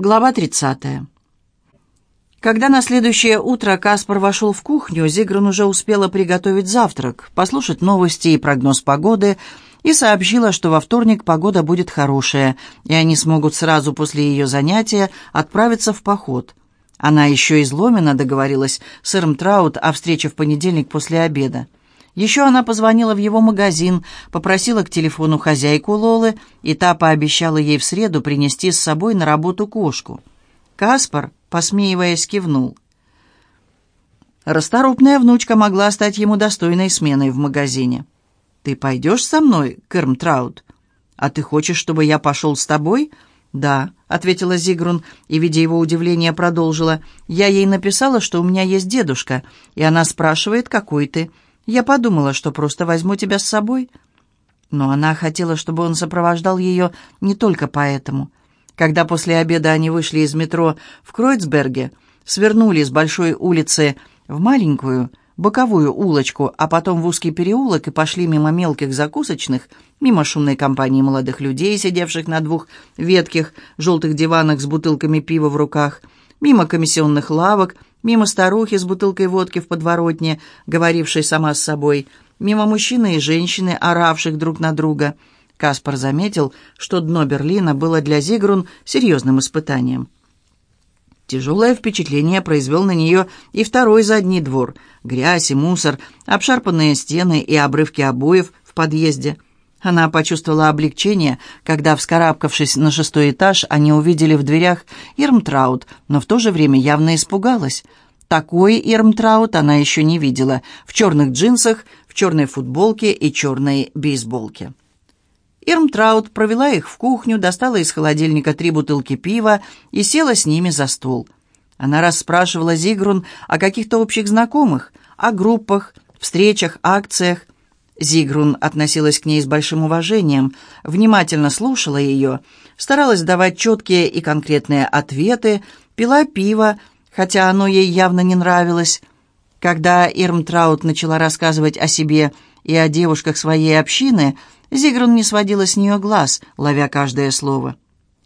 Глава 30. Когда на следующее утро Каспар вошел в кухню, Зигрун уже успела приготовить завтрак, послушать новости и прогноз погоды, и сообщила, что во вторник погода будет хорошая, и они смогут сразу после ее занятия отправиться в поход. Она еще из Ломина договорилась с Эрм Траут о встрече в понедельник после обеда. Еще она позвонила в его магазин, попросила к телефону хозяйку Лолы, и та пообещала ей в среду принести с собой на работу кошку. Каспар, посмеиваясь, кивнул. Расторопная внучка могла стать ему достойной сменой в магазине. «Ты пойдешь со мной, Кэрм Траут? А ты хочешь, чтобы я пошел с тобой?» «Да», — ответила Зигрун, и, видя его удивление, продолжила. «Я ей написала, что у меня есть дедушка, и она спрашивает, какой ты». Я подумала, что просто возьму тебя с собой. Но она хотела, чтобы он сопровождал ее не только поэтому. Когда после обеда они вышли из метро в Кройцберге, свернули с большой улицы в маленькую, боковую улочку, а потом в узкий переулок и пошли мимо мелких закусочных, мимо шумной компании молодых людей, сидевших на двух ветких желтых диванах с бутылками пива в руках, мимо комиссионных лавок – мимо старухи с бутылкой водки в подворотне, говорившей сама с собой, мимо мужчины и женщины, оравших друг на друга. Каспар заметил, что дно Берлина было для Зигрун серьезным испытанием. Тяжелое впечатление произвел на нее и второй задний двор. Грязь и мусор, обшарпанные стены и обрывки обоев в подъезде – она почувствовала облегчение, когда, вскарабкавшись на шестой этаж, они увидели в дверях Ирмтраут, но в то же время явно испугалась. Такой Ирмтраут она еще не видела, в черных джинсах, в черной футболке и черной бейсболке. Ирмтраут провела их в кухню, достала из холодильника три бутылки пива и села с ними за стол. Она расспрашивала Зигрун о каких-то общих знакомых, о группах, встречах, акциях – Зигрун относилась к ней с большим уважением, внимательно слушала ее, старалась давать четкие и конкретные ответы, пила пиво, хотя оно ей явно не нравилось. Когда Ирмтраут начала рассказывать о себе и о девушках своей общины, Зигрун не сводила с нее глаз, ловя каждое слово.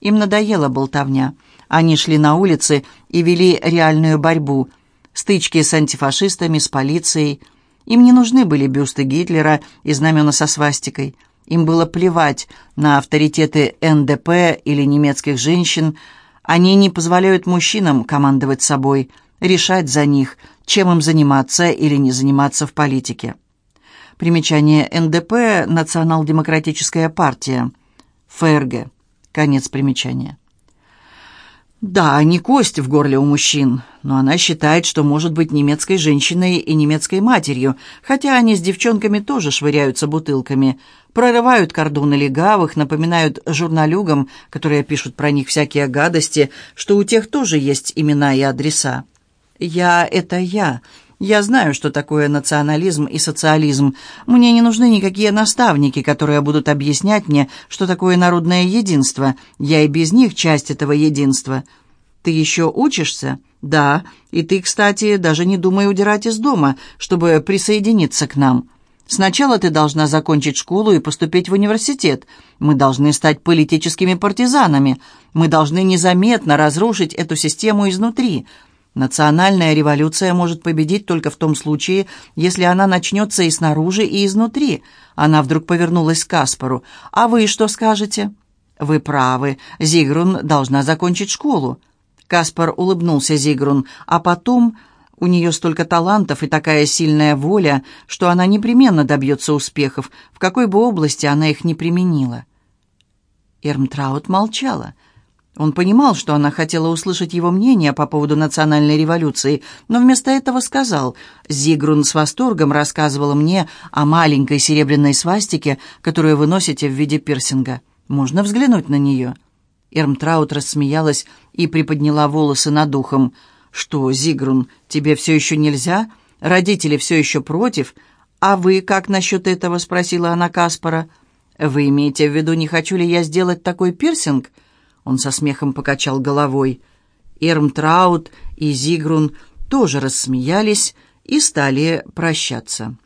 Им надоела болтовня. Они шли на улицы и вели реальную борьбу. Стычки с антифашистами, с полицией – им не нужны были бюсты Гитлера и знамена со свастикой. Им было плевать на авторитеты НДП или немецких женщин. Они не позволяют мужчинам командовать собой, решать за них, чем им заниматься или не заниматься в политике. Примечание НДП – Национал-демократическая партия. ФРГ. Конец примечания. Да, не кость в горле у мужчин, но она считает, что может быть немецкой женщиной и немецкой матерью, хотя они с девчонками тоже швыряются бутылками, прорывают кордоны легавых, напоминают журналюгам, которые пишут про них всякие гадости, что у тех тоже есть имена и адреса. «Я — это я», я знаю, что такое национализм и социализм. Мне не нужны никакие наставники, которые будут объяснять мне, что такое народное единство. Я и без них часть этого единства. Ты еще учишься? Да. И ты, кстати, даже не думай удирать из дома, чтобы присоединиться к нам. Сначала ты должна закончить школу и поступить в университет. Мы должны стать политическими партизанами. Мы должны незаметно разрушить эту систему изнутри. Национальная революция может победить только в том случае, если она начнется и снаружи, и изнутри. Она вдруг повернулась к Каспару. «А вы что скажете?» «Вы правы. Зигрун должна закончить школу». Каспар улыбнулся Зигрун, а потом... У нее столько талантов и такая сильная воля, что она непременно добьется успехов, в какой бы области она их не применила. Эрмтраут молчала. Он понимал, что она хотела услышать его мнение по поводу национальной революции, но вместо этого сказал, «Зигрун с восторгом рассказывала мне о маленькой серебряной свастике, которую вы носите в виде пирсинга. Можно взглянуть на нее?» Эрмтраут рассмеялась и приподняла волосы над ухом. «Что, Зигрун, тебе все еще нельзя? Родители все еще против? А вы как насчет этого?» — спросила она Каспара. «Вы имеете в виду, не хочу ли я сделать такой пирсинг?» Он со смехом покачал головой. Эрмтраут и Зигрун тоже рассмеялись и стали прощаться.